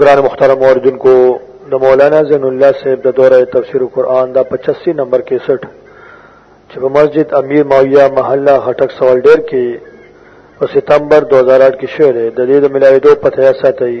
گران مخترم اوردن کو د مولانا زین الله صاحب د دوره تفسیر قرآن دا 85 نمبر 61 چې په مسجد امیر ماویہ محله هټک سوال ډیر کې په ستمبر 2008 کې شوه د دې د ملاویدو پته یا ساتي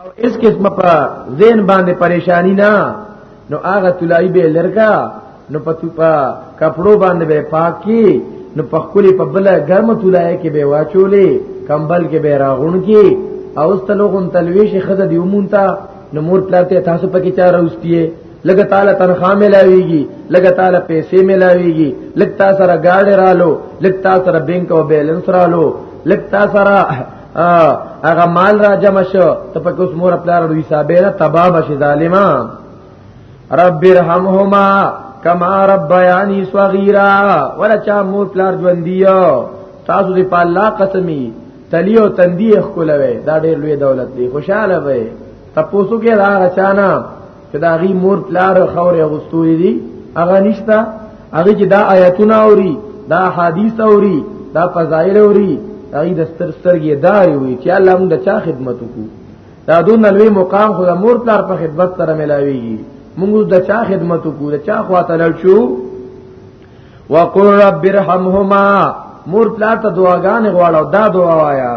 او اس قسم په ذهن باندې پریشانی نه نو هغه تلای به لرګه نو په په کپړو باندې به پاکي نو په خولي په بل ګرم تلای کې به واچولې کمبل کې به راغون کې او اس تلوغون تلويش خزه دی ومونتا نو مور پلاته تاسو پکې چا راوستیه لګ تعالی تنخواه ملاويږي لګ تعالی پیسې ملاويږي لګ تاسو را گاډي رالو لګ تاسو را بانک او بیلنس رالو لګ تاسو را هغه مال را جمع شو ته پکې اوس مور خپل اړو حساب نه تباب شي ظالما رب ارحمهما کما ربیانی صغیرا ولا چا مور پلار ژوندیو تاسو دې په الله قسمی تلی او تندی خلوي دا ډېر لوی دولت دی خوشاله وي تاسو کې راغ چانا چې دا غي مور پلار خورې غستوري دي هغه نشتا هغه چې دا آیاتونه اوري دا حدیث اوري دا فضایل اوري هغه د ستر سترګې دار وي چې الله موږ د چا خدمت وکړو دا دون لوی مقام خو د مور پلار په خدمت سره ملاويږي موږ د چا خدمت وکړو د چا خواته لړ شو وقل رب ارحمهما مور پلار ته دعاګانې غواړو دا دعا وایا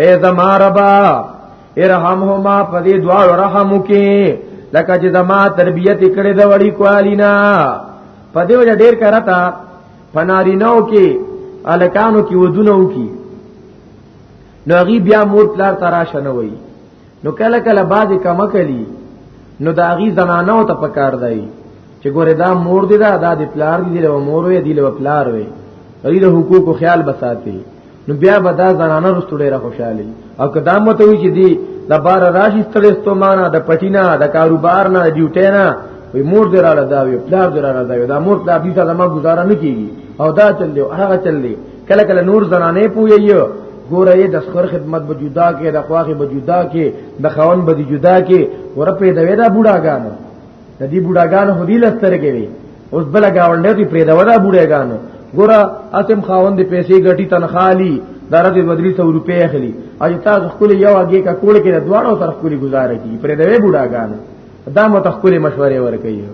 اے زما ربا ارحمهما پدې دوار رحم وکي لکه چې زما تربيت کړې د وړي کوالینا پدې وجه ډېر کرتا پنارینو کې الکانو کې ودونه وکي نو غي بیا مور پلار تراشه نه وي نو کله کله باز کم کلی نو دا غي زنانو ته پکار دی چې ګوره دا مور دی دا د پلار دی له مور وي دی له پلار وي غي د حقوقو خیال بساتي نو بیا به دا زنانه رستو ډیره خوشاله او که دا مته وی چې دی د بار راشي ستړې ستومانه د پټینا د کاروبار نه د ډیوټې نه وی مور دې را لدا وی پلار دې را لدا وی دا مور پلار دې سره ما گزاره نه کیږي او دا چل دی هغه چل دی کله کله نور زنانه پوي ګوره یې د سخر خدمت به جدا کې د خواخې به جدا کې د خاون به جدا کې ورپې د وېدا بوډاګانو د دې بوډاګان هدي لسترګې وي اوس بل گاونډي ته پرې دا ودا بوډاګانو ګوره اتم خاوند پیسې ګټي تنخالي درد بدري 100 روپے اخلي اج تاسو خپل یو اگې کا کوړ کې د دواړو طرف کولی گزاره کی پرې دا بوډاګانو دا متخکل مشورې ورکي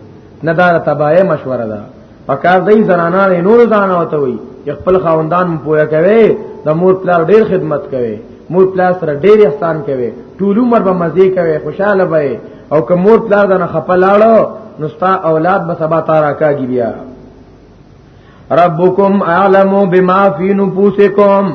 نه دا تباہه مشوره ده پکار دی زنانا نه نور زنانا وته وي خپل خاوندان پویا کوي د مور پلار ډیر خدمت کوي مور پلار سره ډیر احسان کوي ټول عمر به مزه کوي خوشاله وي او که مور پلار دنه خپلاړو نو ستا اولاد به سبا تارا کاږي بیا ربکم اعلم بما فی نفوسکم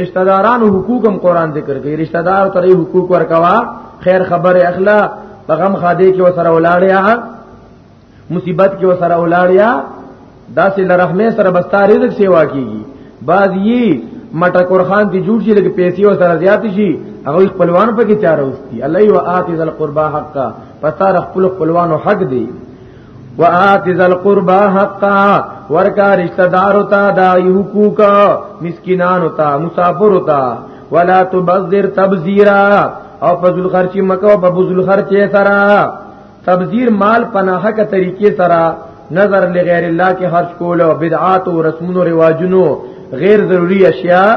رشتہ داران حقوق هم قران ذکر کوي رشتہ دار ته حقوق ورکوا خیر خبر اخلا غم خاده کې وسره ولاړیا مصیبت کې وسره ولاړیا داسې لرحمه سره بستا رزق سیوا کیږي بعض یي مټکور خان دی جوړ شي لکه پیسې او سره زیات شي هغه خپلوان په کې چاره وستي الله یو آتی ذل قربا حقا پتا خپل خپلوانو حق دی وآت ذل قربا حقا ورکا رشتہ دارو تا دا حقوق مسکینانو تا مسافرو تا ولا تبذر تبذیرا او فضل خرچی مکو په فضل خرچی سرا تبذیر مال پناه کا طریقې سرا نظر لغیر الله کې خرج کول او بدعات او رسمونو رواجونو غیر ضروری اشیاء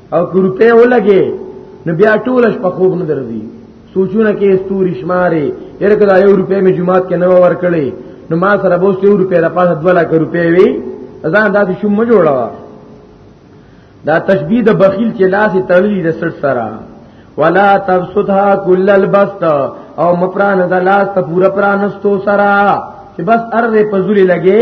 او کورته ولګي نو بیا ټول شپه خوب نه درځي سوچونه کې استوري شمارې یره کله یو روپې مې جمعات کې نه ور کړې نو ما سره بوس یو روپې د پاسه 2 لک روپې وي ځان داسې شوم ما جوړا دا تشبیه د بخیل چې لاس تړلی د سر سره ولا تبسطها كل البسط او مپران د لاس ته پورا پرانستو سره چې بس اره پزوري لګي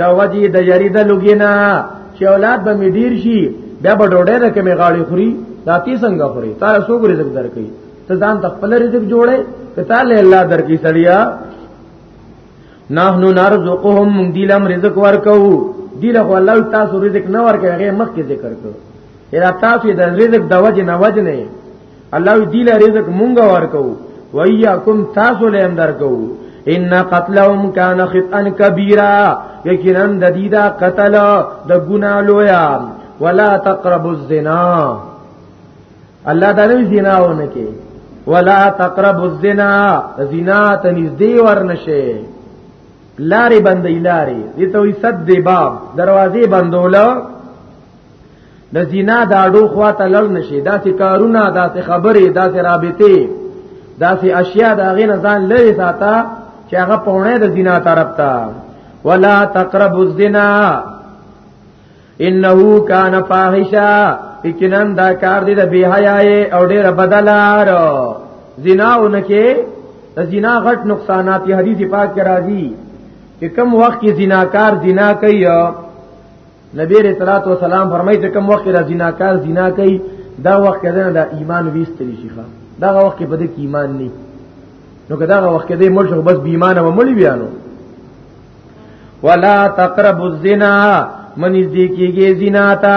د وجې د یری د لګینا چې اولاد به می ډیر شي بیا به ډوډۍ د کمی غاړي خوري دا تی څنګه خوري تا سو ګری زګ درکې ته ځان تخپل رزق جوړې ته تعالی الله درکې سړیا نحنو نرزقهم من دیلم رزق ورکو دیله خو الله تاسو رزق نه ورکې هغه مخکې ذکر کړو اذا تاسو د رزق د وجه نه وجه نه الله دی له رزق مونږ ورکو وياکم تاسو له هم درکو ان قتلهم کان خطئا کبیره یقینا د دې دا قتل د ګنا لویا ولا تقربوا الزنا الله دا نه زنا ونه کې ولا تقربوا الزنا زنا ته نږدې ورنشه لارې بندې لارې دې ته وي صد باب دروازې بندوله د زنا د اډو خواته لړ نشي داسې کارونه داسې خبرې داسې رابطې داسې اشیاء د هغې نه ځان لرې ساته چې هغه پونه د زنا طرف ته ولا تقرب الزنا انه کان فاحشه یقینا دا کار دی د بی حیاي او ډېر بدلار زنا اونکه د زنا غټ نقصانات حدیث پاک کې راځي چې کم وخت کې زناکار زنا کوي نبی رسول الله سلام فرمایي چې کوم وخت را زناکار زنا کوي دا وخت کې دا ایمان ویستل شي ښا دا وخت کې بده کې ایمان نه نو که دا وخت کې دې مړ شو بس بې ایمان و مړ بیا نو ولا تقربوا الزنا من دې کېږي زنا تا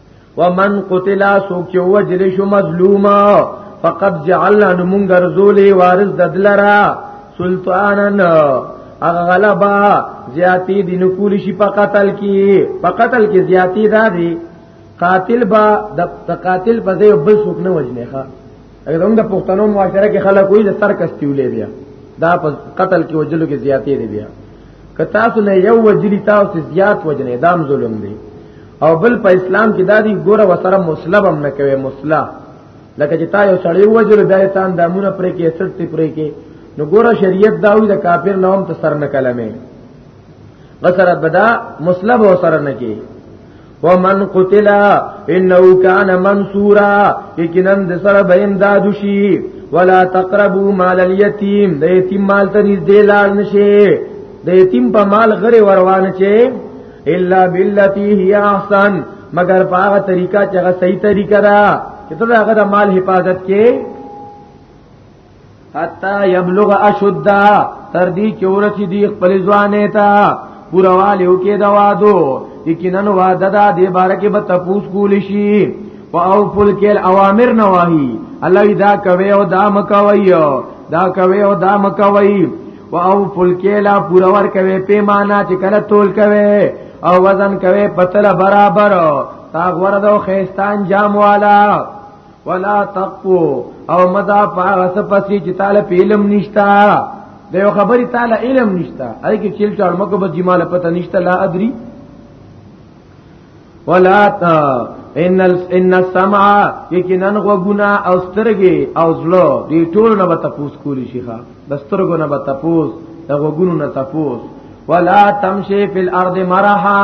ومن قتل سوک چې وجل شو مظلوما فقد جعلنا نمون غرزولې وارث ددلرا سلطانن اغه غلبا زیاتی دی نکول شي په قتل کې په قتل کې زیاتی دا دی قاتل با د قاتل په ځای بل څوک نه وجنه ښا اگر هم د پښتنو معاشره کې خلک وي د سر کستیولې بیا دا په قتل کې وجلو کې زیاتې دی بیا که تاسو نه یو وجلی تاسو زیات وجنې دام ظلم دی او بل په اسلام کې دادی ګوره وسره مسلم نه کوي مسلا لکه چې تا یو سړی وجل بیا ته اندامونه پرې کې سټ تی پرې کې نو ګوره شریعت داوی د کافر نوم ته سر نه کلمه غسرت بدا مسلب او سر نه کې ومن قتل انه كان منصورا یقینا د سره به امداد شي ولا تقربوا مال اليتيم د یتیم مال ته نږدې لاړ نشي د یتیم په مال غره وروان شي الا بالتي هي احسن مگر په هغه طریقه چې هغه صحیح طریقه ده چې ته هغه د مال حفاظت کې حتا یبلغ اشدا تر دې چې ورته دی خپل ځوانه تا پورواله وکي دا وادو یقینا وعده دا دې بار کې به تپوس کول شي او فل کېل اوامر نواهی الله دا کوي او دا مکوي دا کوي او دا مکوي او فل کېلا پورور کوي پیمانه چې کله تول کوي او وزن کوي پتل برابر تا غورد او خيستان جام والا ولا تقو او مدا پاس پسې چې تعالی په علم نشتا د یو خبري تعالی علم نشتا اې کې چیل چاړ مکه به جمال پته نشتا لا ادري ولا تا ان ان السمع یقینا غوګنا او سترګې او زړه دې ټول نه به تاسو کولی شي ښا د سترګو نه به تاسو د غوګونو نه تاسو ولا تمشي فی الارض مرحا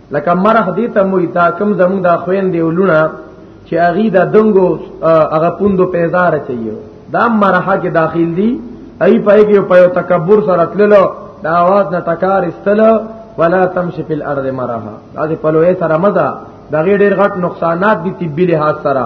لکه مرخ دې ته موي تا کم زموږ د خوین دی ولونه چې اغي د دنګو هغه پوندو پیزار چيو دا مرحه کې داخل دي ای پای کې په تکبر سره تللو د आवाज نه ټکار استلو ولا تمشي فی الارض مرحه دا دې په لوی سره مزه دا غیر ډیر غټ نقصانات دي طبي لحاظ سره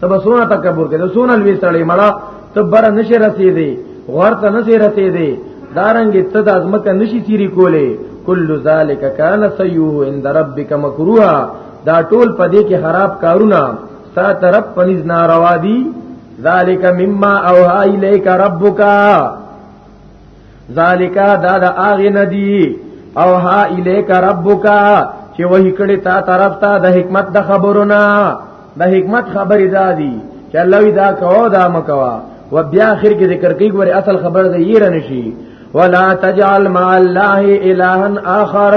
ته بسونه تکبر کې سونه لوي سړی مړه ته بر نشه رسیدي ورته نشه رسیدي دارنګ ته د ازمکه نشي تیری کولې کل ذالک کان سیوه عند ربک مکروها دا ټول پدې کې خراب کارونه ستا طرف پنځ ناروا دي ذالک مما اوها الیک ربک ذالک دا دا اغه ندی او ها الیک ربک چې وਹੀ کړي تا طرف ته د حکمت د خبرونه د حکمت خبرې دادی چې الله دا کوو دا مکوا و بیا اخر کې ذکر کوي ګوره اصل خبر ده یې رنشي ولا تجعل مع الله الها اخر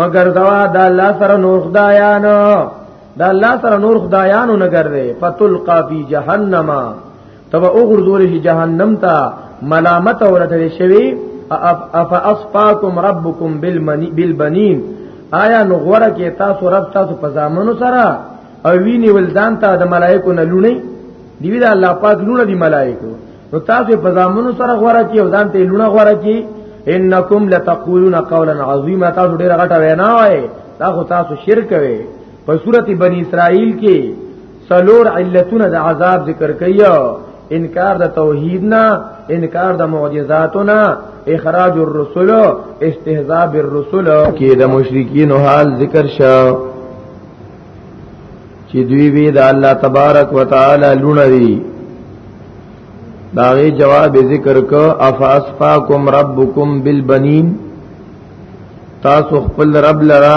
مگر دوا د الله سره نور خدایان د الله سره نور خدایانو نه ګرځي فتلقا فی جهنم تبا او غردوره جهنم تا ملامت ورته شوی اف اصفاکم ربکم بالبنین آیا نو غوړه کې تاسو رب تاسو په ځامنو سره او ویني ولدان ته د ملائکو نه لونی دی وی دا الله پاک لونه دی ملائکو نو تاسو په ځامنو سره غوړه کې او ځان ته لونه غوړه کې انکم لتقولون قولا عظیما تاسو ډیره غټه وینا وای تاسو تاسو شرک وای په سورته بنی اسرائیل کې سلور علتونه د عذاب ذکر کوي انکار د توحید نه انکار د معجزاتو نه اخراج الرسل استهزاء بالرسل کې د مشرکین حال ذکر شو چې دوی وی د الله تبارک وتعالى لونه دي داغه جواب ذکر کو افاسفاکم ربکم بالبنین تاسو خپل رب لرا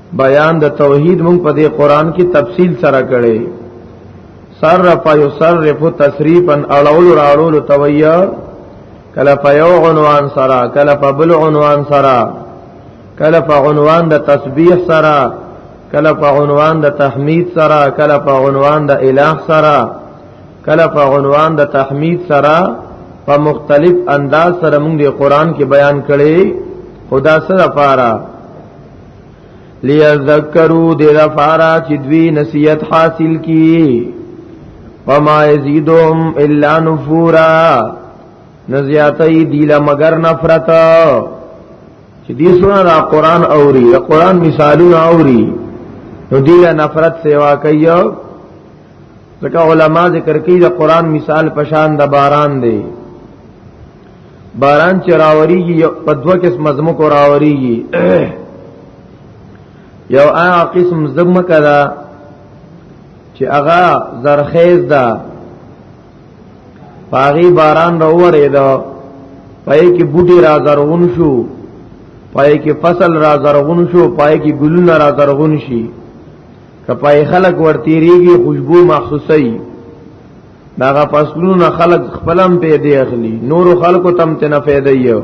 بیان د توحید مونږ په دې قران کې تفصیل سره کړي صرف یصرف تصریفا اړول راړول تویا کله په یو عنوان سره کله په بل عنوان سره کله په عنوان د تسبیح سره کله په عنوان د تحمید سره کله په عنوان د الہ سره کله په عنوان د تحمید سره په مختلف انداز سره موږ د قران کې بیان کړي خدا سره لپاره لیذکرو دې لپاره چې دوی نصیحت حاصل کړي وما يزيدهم الا نفورا نزیاتی دیل مگر نفرت چې دې سونه دا قران اوري دا قران مثالونه اوري نو دیل نفرت سیوا کوي ځکه علما ذکر کوي دا قران مثال پشان د باران دی باران چې راوريږي په دوه قسم زمکو راوريږي یو هغه قسم زمکه ده چې هغه زرخیز ده پاغي باران راورې ده پای کې بوټي را زرغون شو پای کې فصل را زرغون شو پای کې ګلونه را زرغون شي کپای خلک ورتیریږي خوشبو محسوسي داغه فصلونه خلق خپلم پیدا اخلي نور خلق تم ته نه پیدا یو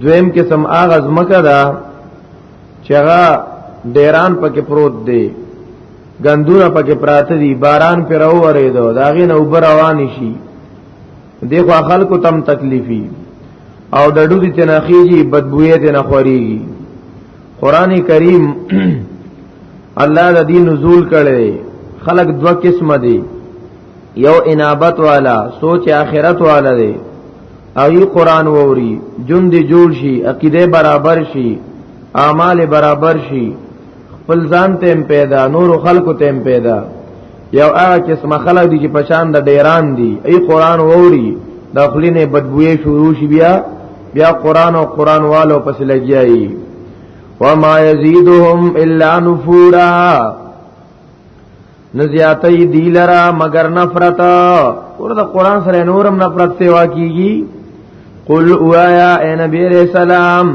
دویم قسم اغه زمکه دا چغه ډیران پکې پروت دی غندونه پکې پراته دي باران پر اوریدو داغه نه وبر روان شي دیخوا خلکو تم تکلیفی او ډډو دي تناخیږي بدبوې دي نه خوريږي قران کریم الله د دین نزول کړي خلق دو قسم دي یو انابت والا سوچ اخرت والا دی اوی قران ووري جون دی جوړ شي عقیده برابر شي اعمال برابر شي خپل ځان تیم پیدا نور خلق تیم پیدا یو هغه قسم خلک دي چې پشان د ډیران دي ای قران ووري د خلینې بدبوې شروع شي بیا بیا قران او قران والو پس لګیایي وما يزيدهم الا نفورا نزیاتی دی لرا مگر نفرت اور دا قرآن سره نورم نفرت سیوا کیگی قل اوایا اے نبی علیہ السلام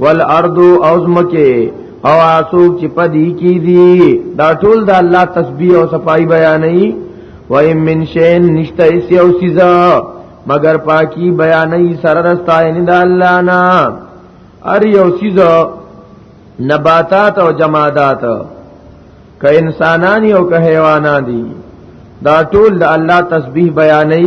والارض اوزمکه او اسوک چې پدی کی دي دا ټول د الله تسبیح او صفائی بیانې و ایم من شین نشته اسی او سزا مگر پاکی بیانې سره رستای نه د الله نه ار یو سزا نباتات او جمادات که انسانان او که حیوانان دي دا ټول د الله تسبیح بیانې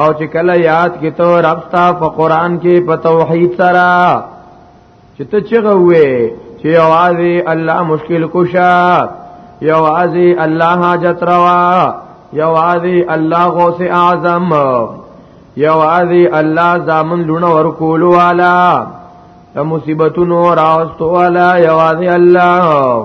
او چې کله یاد کې تو رب تا په قران کې په توحید سره چې ته چغه وې چې आवाज الله مشکل کوشا یواز الله حاجت روا یواز الله غوث اعظم یواز الله زامن لونه ور کول والا مصیبتونو راستو والا یواز الله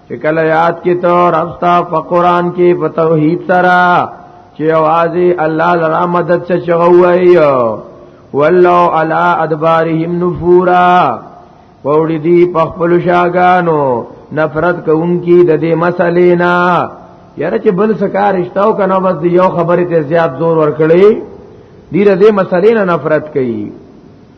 چې کله یاد کې ته رب ستا په قران کې په توحید سره چې आवाज الله لرا مدد څه چغوي ولو علی ادبارهم نفورا پوری دی په خپل شاګانو نفرت کوونکی د دې مسلې نه یاره چې بل سکار اشتاو کنه بس یو خبره ته زیات زور ورکړي دی د دې مسلې نه نفرت کوي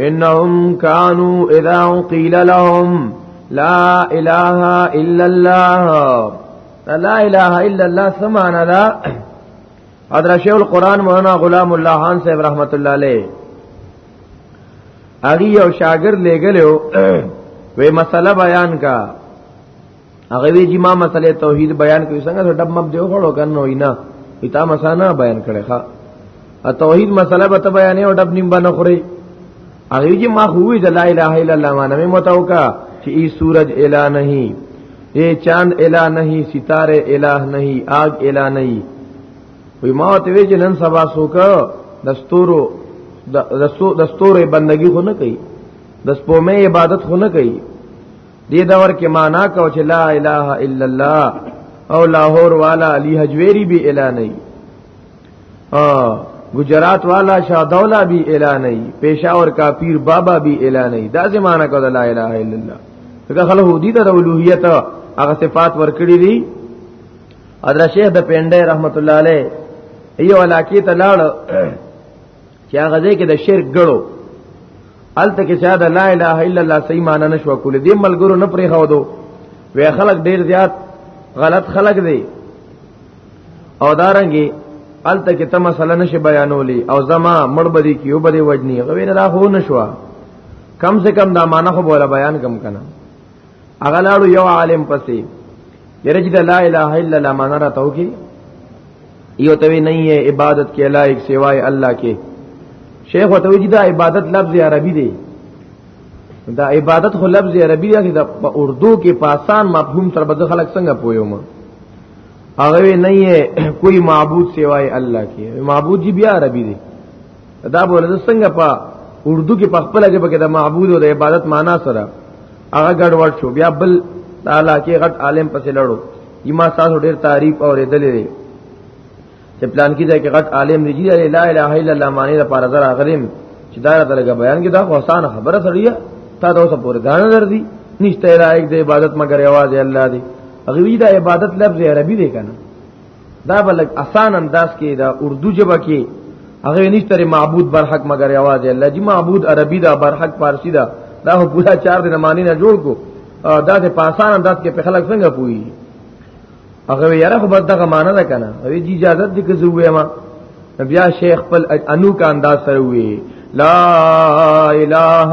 انهم كانوا اذا قيل لهم لا اله الا الله لا اله الا الله سمعنا لا حضرت شیخ القران مولانا غلام الله خان صاحب رحمت الله علیه اغي او شاګرد لګلو وې مسله بیان کا هغه وی چې ما مسله توحید بیان کوي څنګه ډب مب دیو غړو کنه وینا پتا مسانا بیان کړي ښا ا توحید مسله به بیانې او ډب نیم باندې خوري هغه چې ما خو وی لا اله الا الله معنی مې متوکا چې ای سورج الا نہیں اے چاند الا نہیں ستاره الہ نہیں آگ الا نہیں وی ما ته وی چې نن سبا سوک دستورو دستورې بندگی خو نه کوي د سپومې عبادت خو نه کوي دې دور کې معنا کو چې لا اله الا الله او لاهور والا علی حجویری به اله نه ا گجرات والا شاہ دولا بھی الا نہیں پیشاور کا پیر بابا بھی الا نہیں دا زمانہ کو لا الہ الا اللہ څنګه خلک هودی د اولوہیت هغه صفات ورکړي دي حضرت شیخ د پنده رحمت الله علیه ایو علاقه ته لاړ چې هغه دې کې د شرک ګړو الته کې چې دا لا اله الا الله صحیح معنی نشو کول دې ملګرو نه پرې خو دو وی خلک ډیر زیات غلط خلک دی او دارنګي الته کې تم مسله نشي بیانولې او زما مړ بدی کیو بدی وجنی غوینه دا هو نشوا کم سے کم دا معنی خو بوله بیان کم کنه هغه لاړو یو عالم پسې یرج د لا اله الا الله معنا راتاو کی یو توی نه یې عبادت کې لایق سوای الله کې شیخ وتوی چې دا عبادت لفظ عربي دی دا عبادت خو لفظ عربي دی دا په اردو کې په آسان مفهوم سره به خلک څنګه پویوم هغه نه یې کوئی معبود سوای الله کې معبود جی بیا عربي دی دا بوله څنګه په اردو کې په خپل ژبه کې د معبود او د عبادت معنا سره هغه ګډوډ شو بیا بل تعالی کې غټ عالم پسې لړو یما تاسو ډیر تعریف او ردلې دي چې پلان کې ځای کې غټ عالم دی جی لا اله الا الله معنی د پاره زرا غلم چې دا درګه بیان کې دا آسان خبره سړی تا دا اوس پورې غاڼه در دي نشته لایق د عبادت مگر یوازې الله دی هغه دا عبادت لفظ عربي دی کنه دا بلک آسان انداز کې دا اردو جبه کې هغه نشته معبود برحق مگر یوازې الله جی معبود عربي دا برحق فارسی دا دا هو پورا چار دنه معنی نه جوړ کو دا ته پاسان انداز کې په خلک څنګه پوي هغه یاره خو بد دغه معنی ده کنه وی جی اجازه دې کې زوې ما بیا شیخ خپل انو کا انداز سره وی لا اله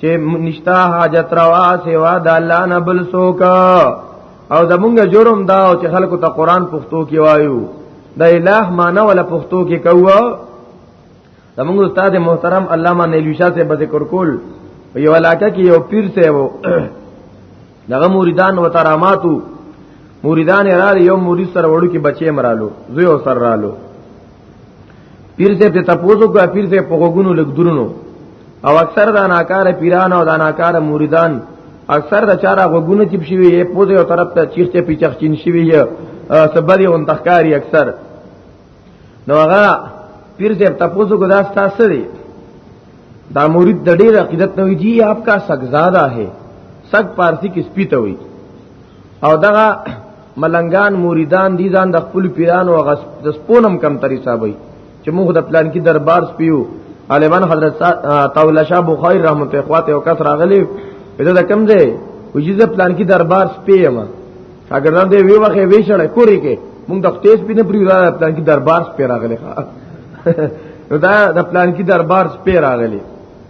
چې نشتا حاجت روا سوا د الله نه بل سوک او د مونږ جرم دا او چې خلکو ته قران پښتو کې وایو د الہ معنی ولا پښتو کې کوو د مونږ استاد محترم علامه نیلوشا سے بذکر کول یو علاقه کې یو پیر سے وو دغه مریدان و تراماتو مریدان را یو مرید سره وړو کې بچي مرالو زوی سره رالو پیر صاحب ته تاسو کو پیر صاحب په غوګونو لګ درونو او اکثر دا ناکار پیران او دا ناکار مریدان اکثر دا چاره غوګونو چپ شي وي په یو طرف ته چیخ ته پیچخ چین شي وي سبدي اون تخکاری اکثر نو هغه پیر صاحب تاسو کو دا تاسو دی دا مرید د ډیر عقیدت نوې جی آپ کا سگزاده ہے سگ پارسی کې سپیته وي او دغه ملنګان موریدان دي ځان د خپل پیرانو او د سپونم کم تری صاحبي چې موږ د پلان کې دربار سپیو عالمان حضرت طاوله شاه بخاری رحمت الله اخواته او کثر غلی دا د کم دی وجیز پلان کې دربار سپیم اگر نه دی وی وخه وی شړ کوری کې موږ د تیز پینې پری دا پلان کې دربار سپی راغلی نو دا د پلان کې دربار سپی راغلی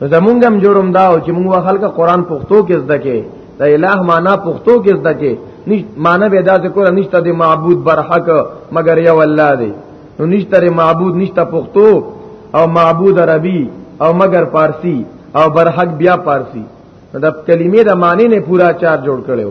نو زمونږ هم جرم دا او چې موږ خلک قران پښتو کې زده کې د الٰه معنا پښتو کې زده کې نش معنا به دا ذکر نشته د معبود برحق مگر یو الله دی نو نشته ر معبود نشته پښتو او معبود عربي او مگر پارسی او برحق بیا پارسی دا کلمې د معنی نه پورا چار جوړ کړو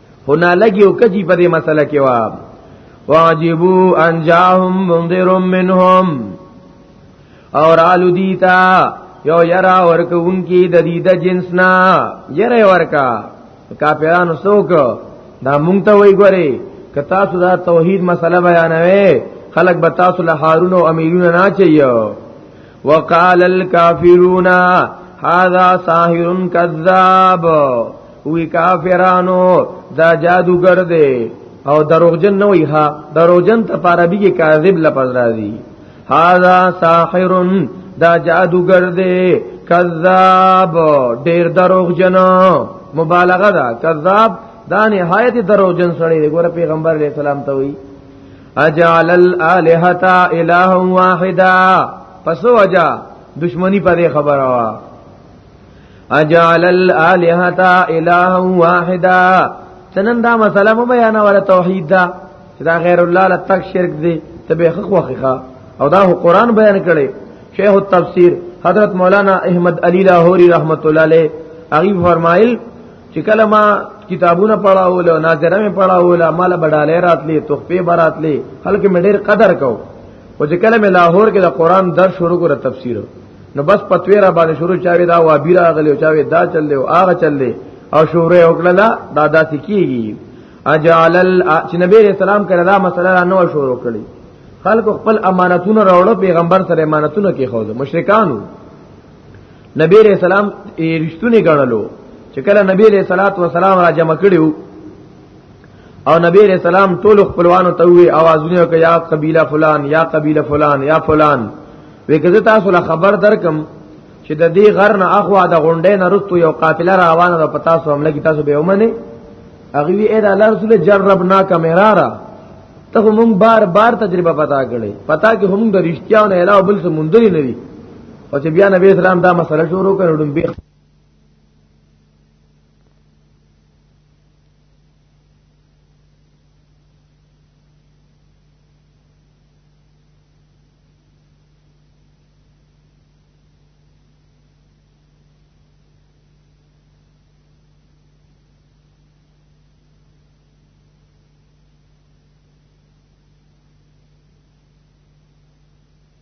هنا لګي او کجی په دې مسله کې وا واجبو انجاهم منذر منهم اور آلو دیتا یو یرا ورک ان کی د دې د جنس نا یره ورکا کافرانو سوک دا مونږ ته وای ګوري که تاسو دا توحید مسله بیانوي خلق به تاسو له هارون او امیرونه نه چي وقال الكافرون هذا ساحر كذاب وی کافرانو دا جادوګر دی او دروغجن نه وی ها دروغجن ته پاربی کې کاذب لفظ راځي هاذا ساحر دا جادوګر دی کذاب ډیر دروغجن مبالغه ده کذاب دا نهایت دروغجن سړی دی ګوره پیغمبر علیہ السلام ته وی اجعل الالهه اله واحده پس وجا دشمنی پر خبره وا اجعل الالهه اله واحده تنن دا مسله مو بیان ولا توحید دا چې دا غیر الله له تک شرک دی ته به خخ وخخه او دا قرآن بیان کړي شیخ التفسیر حضرت مولانا احمد علی لاہوری رحمت الله علیه هغه فرمایل چې کله ما کتابونه پڑھاول او ناظره مې پڑھاول مال بډاله راتلې تخفي براتلې خلک مې ډېر قدر کو او چې کله مې لاهور کې د قران درس شروع کړ تفسیر نو بس پتویرا باندې شروع چاوي دا وا بیره غلې او چاوي دا چلې او هغه چلې او شورې وکړه دا داسې کیږي اجعل چې نبی رسول الله کړه دا مسله نو شروع کړي خلکو خپل امانتونه راوړو پیغمبر سره امانتونه کې خو مشرکانو نبی علیہ السلام رښتونی ګڼلو چې کله نبی علیہ الصلات والسلام را جمع کړیو او نبی علیہ السلام ټول خپلوانو ته وی आवाजونه کوي یا قبیله فلان یا قبیله فلان یا فلان وکړه تاسو له خبر درکم چې د دې غر نه اخوا د غونډې نه رستو یو قافله روانه ده پتا سو حمله کی تاسو به ومنه اغه وی اې د الله رسول جربنا کمرارا ته هم بار بار تجربه پتا کړي پتا کې هم د رښتیا نه علاوه بل څه مونږ نه او چې بیا نبی اسلام دا مسله شروع کړو ډم به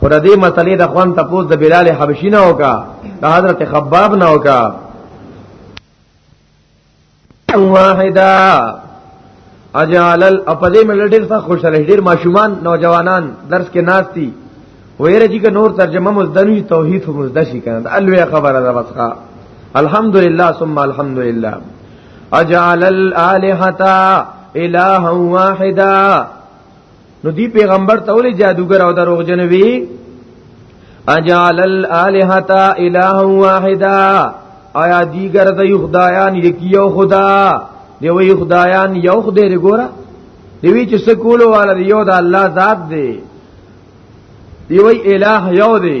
پر دې مسلې د خوان تپوس د بلال حبشي نه وکا د حضرت خباب نه وکا واحدا اجعل اپدې ملډر څخه خوشاله ډیر ماشومان نوجوانان درس کې ناشتي ویره چې نور ترجمه مزدنی توحید هم مزدشي کنه الوی خبره ده بسخه الحمدلله ثم الحمدلله اجعل الالهه الها واحده نو دی پیغمبر ته ولې جادوګر او دروغجن وی اجعل الالهه اله واحده آیا دی ګرځي خدایان یکیو خدا دی وی خدایان یو خدای دی ګوره دی وی چې سکول والا یو د الله ذات دی دی وی الہ یو دی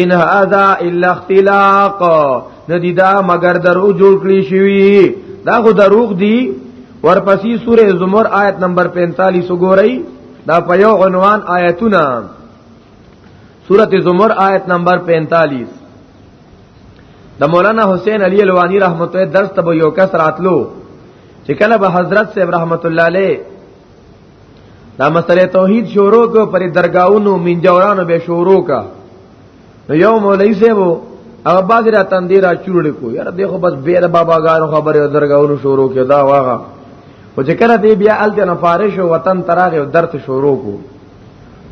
ان هذا الا اختلاق ندی دا مگر درو جوړ کړی شوی دا خو دروغ دی ورپسې سوره زمر آیت نمبر 45 وګورئ دا په یو عنوان آیتونه سوره زمر آیت نمبر 45 د مولانا حسین علی الوانی رحمت الله درس ته یو کس راتلو چې کله به حضرت صاحب رحمت الله علیه دا مسله توحید شروع کو پر درگاہونو منجورانو به شروع کا نو یو مولوی سیبو او باز را تندې را چوړ کو یار دغه بس بیر بابا غارو خبره درگاہونو شروع کې دا واغه او چې کله دی بیا الته نه فارش او وطن تراغه درت شروع کو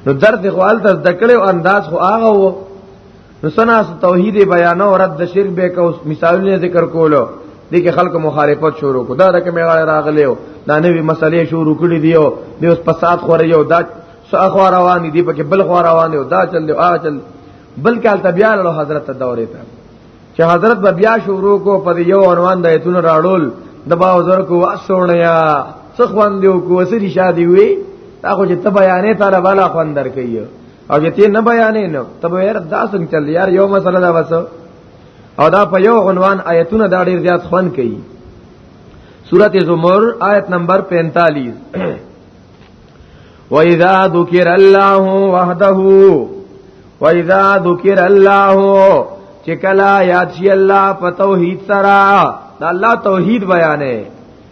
نو درد خو الته دکړو انداز خو هغه وو نسنا توحید بیان او رد شرک به کو مثالونه ذکر کولو دي کې خلک مخالفت شروع کو دا د کومه غاړه راغلی او دا نوې مسلې شروع کړې دي او د اوس فساد خور یو دا اخو روان دي په کې بل خو روان دي دا چل دی هغه چل بل کال تبیا له حضرت دورې ته چې حضرت به بیا شروع کو په یو عنوان د ایتون راړول د با وزر کو واسونیا څخ باندې کو وسری شادي وي تا خو چې ته بیانې طالب والا خوان درکې او چې ته نه بیانې نو ته به یار دا څنګه چل یار یو مسله دا وسو او دا په یو عنوان آیتونه دا ډیر زیات خوان کوي سورت زمر آیت نمبر 45 وَإِذَا ذُكِرَ اللَّهُ وَحْدَهُ وَإِذَا ذُكِرَ اللَّهُ چکلا یاد شي الله په توحید سره دا الله توحید بیانې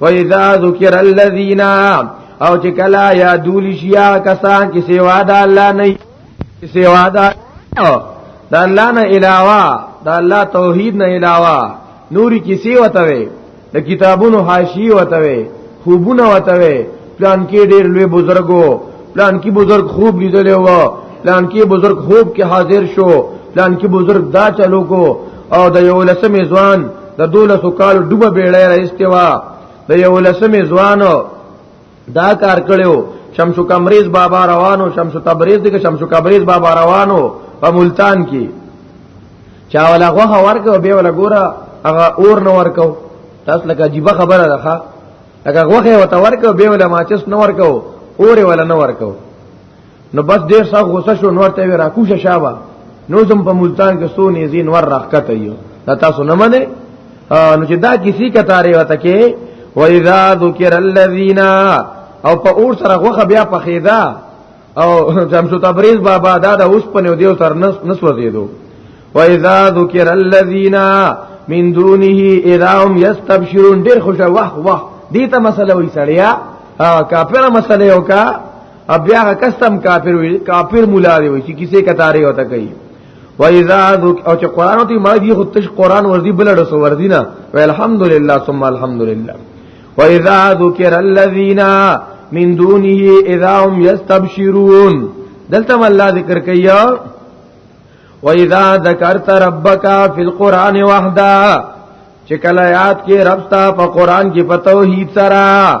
فاذا ذکر الذين او چې کلا یا دول شیا کسان چې سیوا د الله نه سیوا د د الله نه علاوه د الله توحید نه علاوه نوري کسی وته وي د کتابونو حاشی وته وي خوبونه وته وي پلان کې ډېر لوی بزرګو پلان کې بزرګ خوب لیدل و پلان کې بزرګ خوب کې حاضر شو پلان کې بزرګ دا چلو کو او د یو لسمې ځوان د دولسو کالو ډوبه بیړۍ راځته وا د یو لسمې ځوان دا کار کړو شمشو کمریز بابا روانو شمشو تبریز دغه شمشو کبریز بابا روانو په ملتان کې چا ولا غوخه ورکو به ولا ګوره هغه اور نه ورکو تاسو لکه عجیب خبره ده ښا لکه غوخه وته ورکو به ولا ماچس نه ورکو اور ولا نه ورکو نو بس ډیر څه غوسه شو نور ته را کوشه شابه نو زم په ملتان کې سو نه زین ور راخته یو دا تاسو نه منئ نو چې دا کسی کتاره وته کې و اذا ذکر الذین او په اور سره غوخه بیا په خیدا او جمشو تبریز بابا دا د اوس په نو دیو تر نس نسو زیدو و اذا ذکر الذین من دونه اذا هم یستبشرون ډیر خوشا واه واه دې ته مسله وې سړیا کافره مسله یو کا اب بیا کستم کافر وی کافر مولا دی وی چې کیسه کتاره وته کوي و اذا ذک او چې قران ته ما دی خو تش قران وردی بل ډسو وردی نه و الحمدلله ثم الحمدلله و اذا ذکر الذین من دونه اذا هم یستبشرون دلته الله ذکر کوي و اذا ذکرت ربک فی القران وحده چې کله یاد کې رب ته په قران کې په توحید سره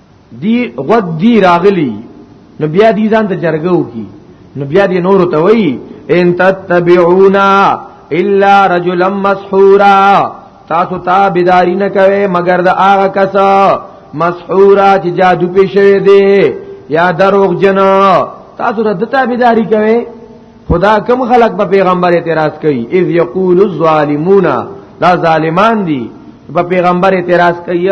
دی غد دی راغلی نو بیا دی ځان ته جرګو کی نو بیا دی نور ته وای ان تتبعونا الا رجلا مسحورا تاسو تابعداري نه کوي مگر د هغه کس مسحورا چې جادو پېښوي دی یا دروغ جن تاسو د تابعداري کوي خدا کم خلق په پیغمبر اعتراض کوي اذ یقول الظالمون دا ظالمان دي په پیغمبر اعتراض کوي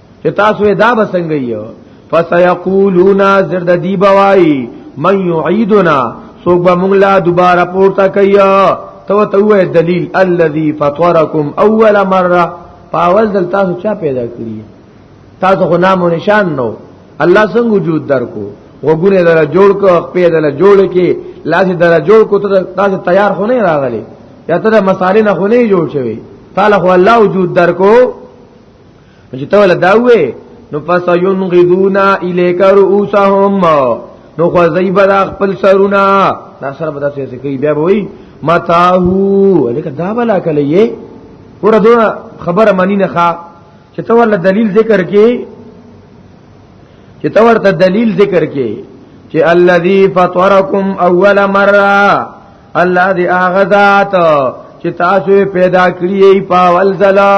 چې تاسو دا بسنګ یو فسيقولون زرد دی بوای من يعيدنا سوق به مونږ لا دوباره پورته کیا تو ته وې دلیل الذي فطركم اول مره پاول دل تاسو چا پیدا کړی تاسو خو نام او نشان نو الله څنګه وجود درکو وګونه دل جوړ کو خپې دل جوړ کې لاس دل جوړ کو ته تاسو تیار خو نه راغلي یا ته مسالې نه خو نه جوړ شوی تعالی خو الله وجود درکو چې ته ول دا وې نو فسينغدونا اليك رؤوسهم نو خو زیب دا خپل سرونه دا سره به تاسو کوي بیا به وي متاهو لکه دا بلا کله یې ور دوه خبره مانی نه ښا چې ته ول دلیل ذکر کې چې ته ورته دلیل ذکر کې چې الذي فطركم اول مره الله دې اغذات چې تاسو پیدا کړی په اول ځلا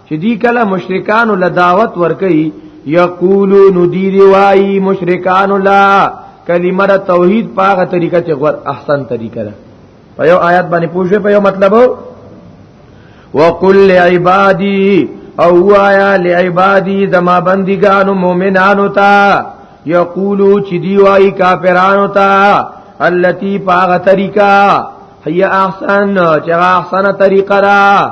چې دی کله مشرکان له دعوت ورکي یقولو ندیر وای مشرکان لا کلمه د توحید پاغه طریقه چې غوړ احسن طریقه ده په یو آیات باندې پوښې په یو مطلب وقل لعبادی او وایا لعبادی زما بندګانو مؤمنانو ته یقولو چې دی وای کافرانو ته التي پاغه طریقه هي احسن چې احسن طریقه ده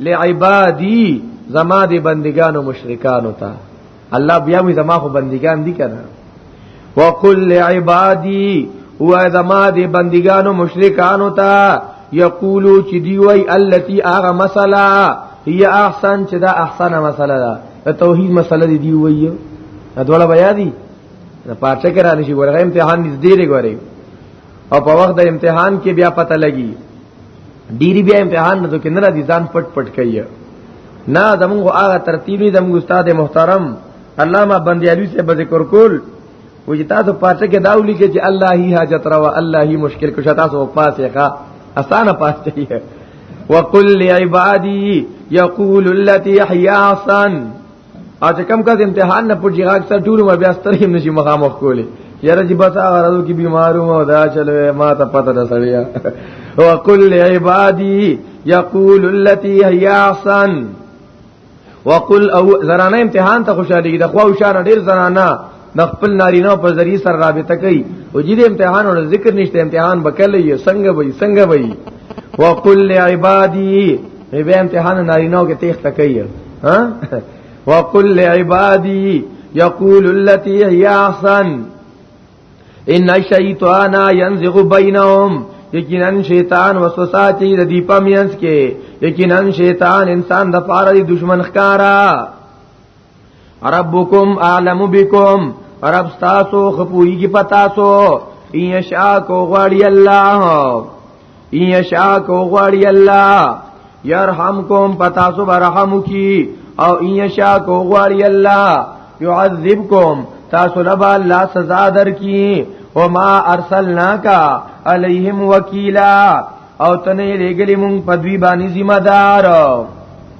لعبادی زما دی بندگانو مشرکانو تا الله بیا وی زما خو بندگان دی کنه وقل لعبادی و زما دی بندگانو مشرکانو تا یقولو چې دی وی التی اغه مسلا هي احسن چې دا احسن مسله ده توحید مسله دی دی وی دا ډول بیا دی دا پاتې کرا نشي ورغه امتحان نږدې لري او په وخت د امتحان کې بیا پته لګي ډیری بیا امتحان نه کې نه راځي ځان پټ پټ کوي نه زموږ هغه ترتیبي زموږ استاد محترم علامه بندي علي سے ذکر کول و چې تاسو پاتې کې دا ولي چې الله هی حاجت روا الله هی مشکل کو شتا سو پاسه ښا اسانه پاسه هي وقل لعبادي يقول التي هي احسن او چې کم کس امتحان نه پټ جهاد سره ټول مر بیا سترګې نشي مخامخ کولې یاره چې بس هغه راځو کې بیمارو مو دا چلوي ما ته پته ده سړیا وقل لعبادي يقول التي هي احسن وقل او زنانه امتحان ته خوشاله دي د خو شان ډیر زنانه د خپل نارینه په ذریعہ سره رابطه کوي او جې د امتحان او ذکر نشته امتحان بکلې یو څنګه وي څنګه وي وقل لعبادي به امتحان نارینه کې تیخ تکي ها وقل لعبادي يقول التي هي احسن ان الشیطان ينزغ بينهم یقینا شیطان وسوسه چي د دې پمینس کې یقینا شیطان انسان د پاره د دشمن ښکارا ربکم اعلم بكم رب تاسو خپوي کی پتا سو ان شاء کو غړی الله ان شاء کو غړی الله يرحمکم پتا سو برحم کی او ان شاء کو غړی الله يعذبکم تاسو لبا الله سزا در کی وما ارسلناک علیہم وکیلا او تنه لګلی مونږ په دوی باندې ذمہ دار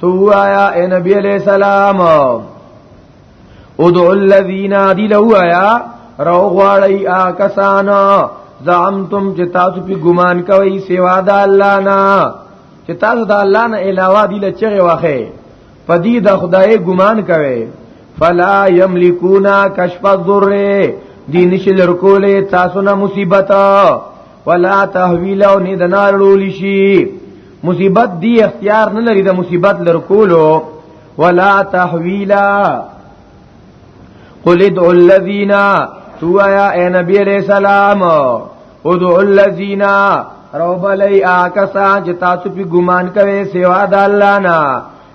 تو آیا اے نبی علیہ السلام ادعو الذین دی لو آیا رو غواړی آکسان زعمتم چې تاسو په ګمان کوي سوا د الله نه چې تاسو د الله نه علاوه دی لچغه واخې پدی د خدای ګمان کوي فلا یملکونا کشف الضر دی نشل رکولې تاسو نه مصیبت ولا تحویل او نه دنار لول شي مصیبت دی اختیار نه لري د مصیبت لرکولو ولا تحویلا قل ادعوا الذين تو یا اے نبی علیہ السلام ادعوا الذين روبلی آکسان چې تاسو په ګمان کوي سوا د الله نه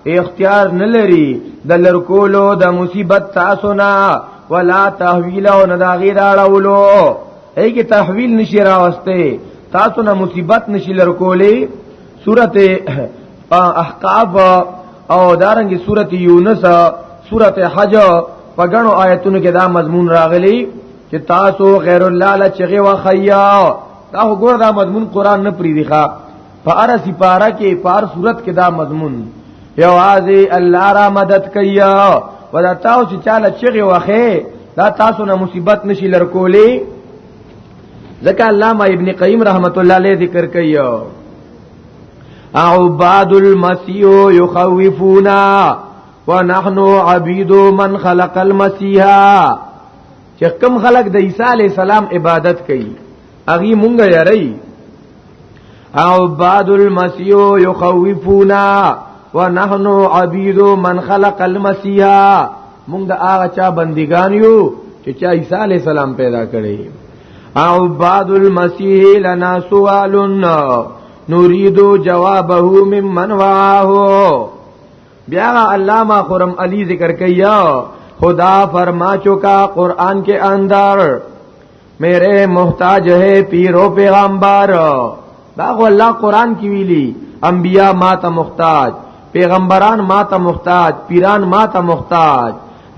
اختیار نلری د لرکولو د مصیبت تاسو نه ولا تحویل او نه دا غیر اړولو ایګه تحویل نشی راوسته تاسو نه مصیبت نشی لرکولې سورته احقاف او دارنګي سورته یونس سورته حج په غنو آیتونو کې دا مضمون راغلی چې تاسو غیر الله لچغه وخیا دا وګور دا مضمون قران نه پریدي ښا په ار سپاره کې په ار صورت کې دا مضمون یوازې الله را مدد کوي ودا تاسو چې چاله چغي وخه دا تاسو نه مصیبت نشي لرکولې ځکه علامه ابن قیم رحمت الله علیه ذکر کوي عباد المسيح يخوفونا ونحن عبيد من خلق المسيح چې کوم خلق د عیسی علی السلام عبادت کوي اغي مونږه یری او بعد المسیح یخوفونا ونحن عبید من خلق المسیح مونږ د هغه چا بندگان یو چې چا عیسی علی السلام پیدا کړی او بعد المسیح لنا سوال نريد جوابه ممن وعاه بیا علامہ خرم علی ذکر کیا خدا فرما چکا قرآن کے اندر میرے محتاج ہے پیرو پیغمبر دا غو الله قران کې ویلي انبیا ما ته محتاج پیغمبران ما ته محتاج پیران ما ته محتاج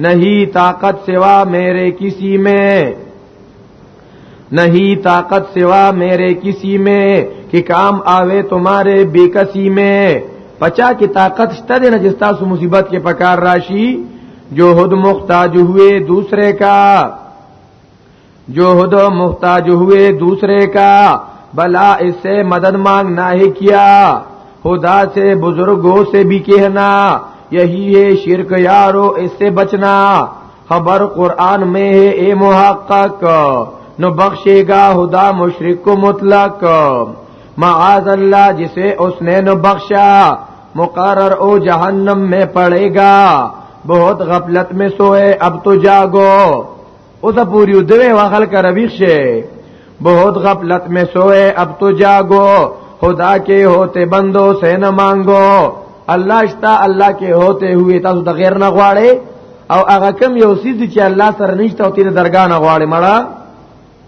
نہیں طاقت سوا میرے کسی میں نہیں طاقت سوا میرے کسی میں کہ کام آوے تمہارے بے کسی میں پچا کی طاقت شته نه چې تاسو مصیبت کې پکار راشي جو خود مختاج ہوئے دوسرے کا جو خود محتاج ہوئے دوسرے کا بلا اس سے مدد مانگنا ہی کیا خدا سے بزرگوں سے بھی کہنا یہی ہے شرک یارو اس سے بچنا خبر قرآن میں ہے اے محقق نو بخشے گا خدا مشرق کو مطلق معاذ اللہ جسے اس نے نو بخشا مقرر او جہنم میں پڑے گا بہت غفلت میں سوئے اب تو جاگو او ته پوری دوی واخل کر ویښ شي بہت غفلت میں سوئے اب تو جاگو خدا کے ہوتے بندو سے نہ مانگو الله شتا الله کې هوته هوې تاسو د غیر نه غواړي او هغه کم یو سیز چې الله سره نشته او تیر درګا نه غواړي مړه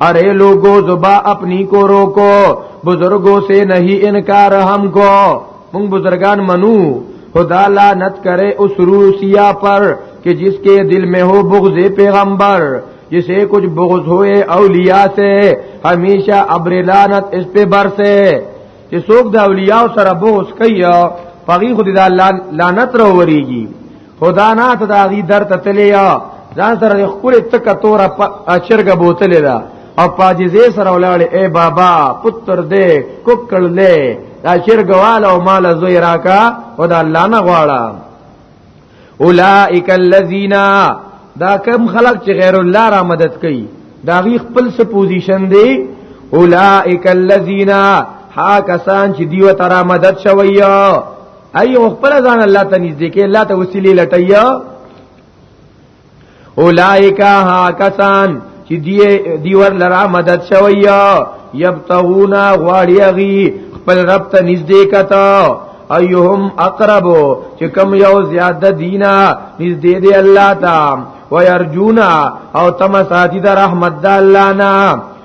ارے لوگو زبا اپنی کو روکو بزرگوں سے نہیں انکار ہم کو منگ بزرگان منو خدا لانت کرے اس روسیا پر کہ جس کے دل میں ہو بغض پیغمبر جسے کچھ بغض ہوئے اولیاء سے ہمیشہ ابر لعنت اس پہ برسے چې څوک د اولیاء سره بوس کوي پغی خو د الله لعنت وروریږي خدا نه ته د هغه در ته تلیا ځان سره خپل تک تور اچرګ بوتل دا او پاجیزه سره ولاړ اے بابا پتر دې کوکل دې دا چرګواله او مال زوی راکا خدا الله نه غواړم اولائک الذین دا کم خلق چې غیر الله را مدد کوي دا غي خپل څه پوزیشن دی اولائک الذین ها کسان چې دیو ترا مدد شوی ایو خپل ځان الله ته نږدې کې الله ته وسیله لټیا اولائک ها کسان چې دی دی ور لرا مدد شوی یبتغون غواړي غي خپل رب ته نږدې کته ايهم اقرب چې کم یو زیاده دینا نږدې دی الله ته ويرجونا او تم ساتي د رحمت د الله نه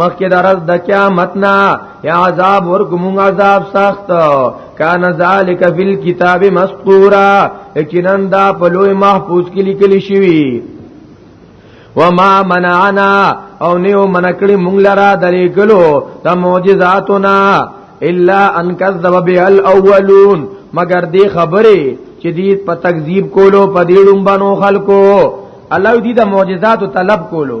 مخکې درز د قیامت نه یا عذاب ورکوم عذاب سخت کان ذالک فی الكتاب مسطورا یقینا دا په لوی محفوظ کې لیکل شوی وما منعنا او نیو منکړي مونږ لرا درې ګلو د معجزاتنا الا ان کذب به الاولون مگر دی خبره چې دی په تکذیب کولو په دې ډومبانو خلکو الله دې د معجزات طلب کولو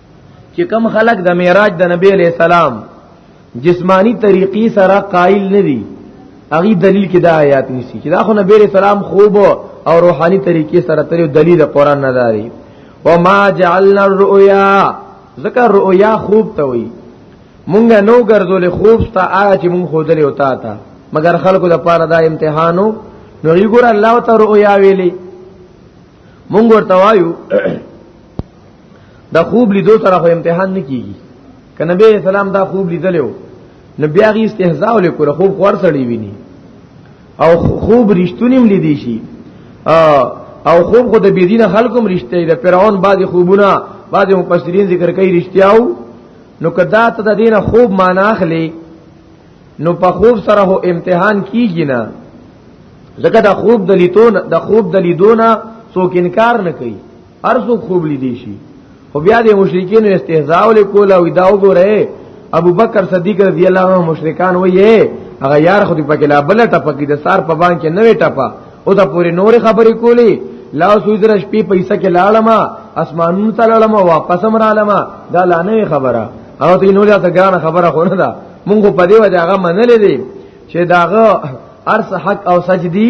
چې کم خلق د معراج د نبی علیہ السلام جسمانی طریقې سره قائل نه دي هغه دلیل کې دا آیات نشي چې دا خو نبی علیہ السلام خوب او روحاني طریقې سره تر دلیل قرآن نه داري وما جعلنا الرؤيا ذکر رؤيا خوب ته وي مونږه نو ګرځول خوب ستا آیا چې مونږ خو دلې وتا تا مگر خلکو د پاره دا امتحانو نو یې ګور الله تعالی رؤيا ویلي مونږ ورته وایو دا خوب لیدو سره خو امتحان نه کیږي کنه به اسلام دا خوب لیدلو نو بیا غي استهزاء وکړه خوب خور سړی ویني او خوب رښتونیم لیدي شي او خوب خو د بيدینه خلکم رښتیا د فرعون بعد خوبونه بعد مفسرین ذکر کوي رښتیاو نو کدا ته د دینه خوب معنا اخلي نو په خوب سره هو امتحان کیږي نه ځکه دا خوب د لیتون د خوب د لیدونه څوک انکار نه کوي هر څوک خوب لیدي شي خو بیا د مشرکین استهزاء وکول او دا وګوره ابو بکر صدیق رضی الله عنه مشرکان وایي هغه یار خو دې پکې لا بل ټپکی د سار په بان کې نوې ټپا او دا پوری نور خبرې کولی لا سوزر شپې پیسې کې لاړم اسمانونو ته لاړم واپس هم رالم دا لا نه خبره او ته نو لا ته ګرانه خبره خو نه ده مونږ په دې وجه هغه منلې دي چې داغه ارس حق او سجدي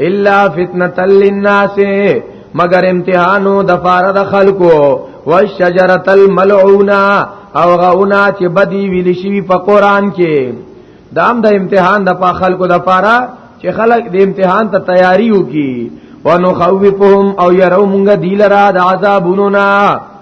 الا فتنه للناس مگر امتحانو د فار د خلکو والشجره الملعونه او غونا چې بدی ویل شي په قران کې دام د دا امتحان د پا خلکو د فارا چې خلک د امتحان ته تیاری وکي ونخوفهم او يروا مونږ دی لرا د عذابونو نه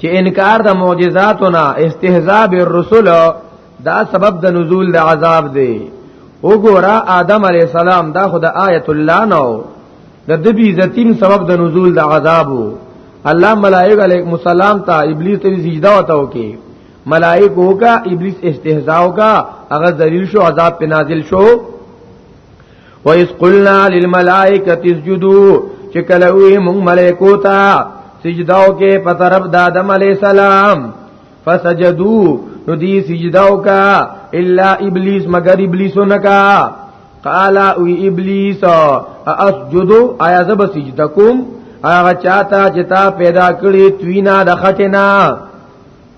چې انکار د معجزاتو نه استهزاء بالرسل دا سبب د نزول د عذاب دی وګوره آدم علی السلام دا خود آیت الله نو د دبی عزتیم سبب د نزول د عذاب الله ملائک علیکم السلام ته ابلیس ته سجده وتاو کې ملائک وکا ابلیس استهزاء وکا هغه ذلیل شو عذاب په نازل شو وَإِذْ قُلْنَا لِلْمَلَائِكَةِ اسْجُدُوا چې کله وی مونږ ملائکو ته سجداو کې په طرف د آدم علی السلام فسجدوا نو دی سجداو کا الا ابلیس مگر ابلیس نکا قال او ابلیس اسجد آیا زب سجده کوم هغه چاته چې تا پیدا کړی توینا د خټینا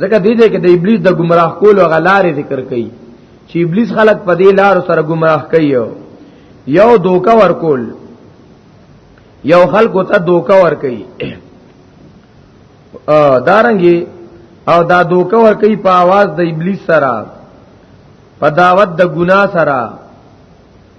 ځکه دې دې کې د ابلیس د گمراه کولو غلارې ذکر کړي چې ابلیس خلق په دې لار سره گمراه کوي یو دوکا ورکول یو خلق ته دوکا ور کوي دارنګي او دا دوکا ور کوي په आवाज د ابلیس سره په دعوت د ګنا سره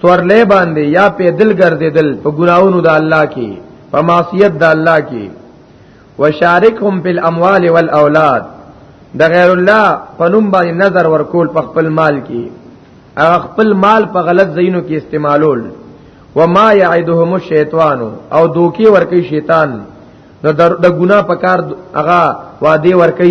سورلې باندې یا په دل ګرځیدل په ګناونو د الله کې په معصیت د الله کې وشارکهم فی الاموال والاولاد د غیر الله په نوم باندې نظر ورکول په خپل مال کې هغه خپل مال په غلط زینو کې استعمالول وما یعدهم الشیطان او دوکي ورکی شیطان نو د ګنا په کار هغه وادي ورکی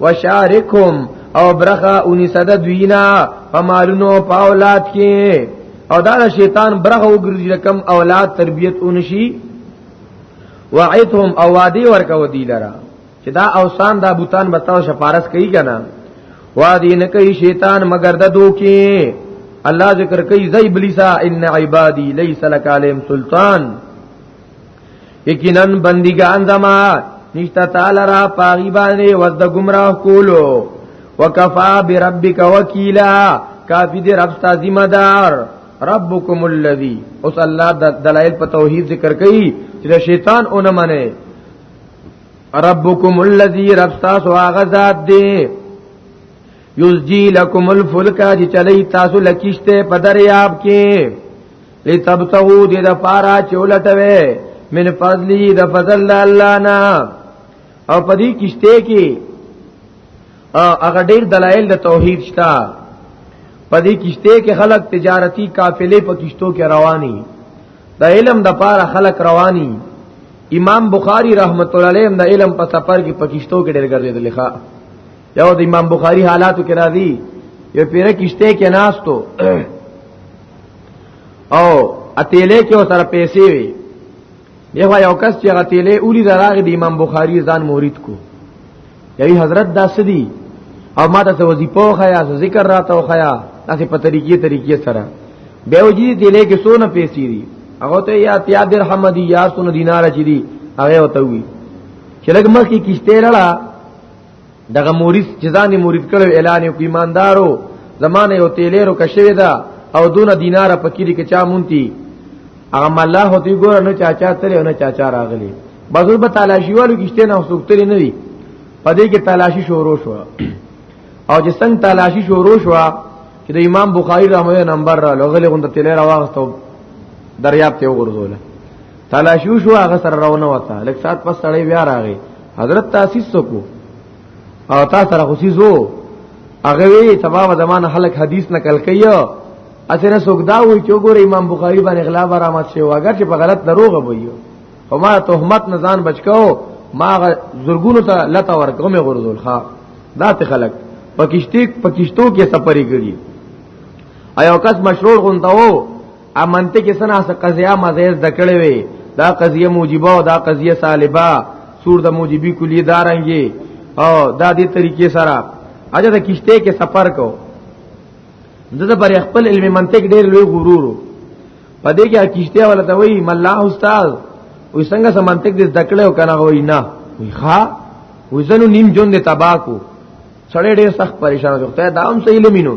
وشارکهم او برخه اونی صد دوینا په مالونو په اولاد کې او دا شیطان برخه وګرځي رقم اولاد تربیت اونشي وعدهم او وادي ورکو دی لرا چې دا اوسان دا بوتان بتاو شفارس کوي کنه وادي نه کوي شیطان مگر د دوکي الله ذکر کوي زي ابلیسا ان عبادي ليس لك عليهم سلطان یقینا بندگان زما نشتا تعالی را پاغي باندې وز د گمراه کولو وکفا بربک وکیلا کافی دې رب ستا ذمہ دار ربکم الذی اوس الله د دلایل په توحید ذکر کړي چې شیطان اون منه ربکم الذی رب تاسو هغه ذات دی یزجی لکم الفلک چې چلی تاسو لکیشته په دریاب کې لتبتغو دې د پارا چولټوي من فضلی د فضل الله نه او په دې کشته کې هغه ډېر دلایل د توحید شته په دې کشته کې خلک تجارتی قافلې په کشتو کې رواني د علم د پاره خلک رواني امام بخاری رحمت الله علیه د علم په سفر کې په کشتو کې ډېر ګرځېدل ښا یو د امام بخاری حالاتو کې راځي یو پیره کشته کې ناستو او اتیلې کې سره پیسې وي یو یو کس چې غتیلې اولی دراغ د امام بخاری ځان مورید کو یوی حضرت دا سدی او ما ته وظیفه خیا ذکر راته خیا داسې په طریقې طریقې سره به وجی دلې کې سونه پیسې دي هغه ته یا تیا درهم دي یا سونه دینار چي دي هغه وته وی چې لګ مخ کې کیشته لړا دغه مورید چې ځان مورید کړو اعلان یو ایماندارو زمانه یو تیلرو کښوی دا او دون دینار پکې دي کچا مونتی هغه مله هتی ګور نه چاچا تل نه چاچا راغلی بازور به تلاشی والو کیشته نه وسوک تل نه وی پدې کې تلاشی شروع شو او چې څنګه تلاشی شروع شو چې د امام بخاری رحمه الله نمبر را لغلی غوند تل راوغستو دریاب ته وګرځول تلاشو شو هغه سره راونه وته لکه سات پس سړی بیا راغی حضرت تاسیس کو او تا سره خو سیزو هغه وی تبا و زمانه خلق حدیث نقل کایو اته سوګ دا وی چې ګور امام بخاری باندې غلا برامت شي واګه چې په غلط دروغ ویو او ما تهمت نه ځان بچکاو ما زرګونو ته لتا ورکومه غرزول ښا دا ته خلق پکشتي پکشتو کې سفرې کړی ایو کس مشرور غونډاو امنته کې سنا څه قضیا مزه د کړې وي دا قضیه موجبه او دا قضیه سالبه سور د موجبی کلی دارنګي او دا دې طریقې سره اجه د کشته کې سفر کو دغه پر خپل علم منطق ډېر لوی غرور پدې کې کشته ولا ته وای مله استاد وې څنګه سم منطق دې دکړې او کنه وای نه وی ښا وې زنو نیم جون دې تبا کو سړې ډېر سخت پریشان وخت دا هم صحیح لمینو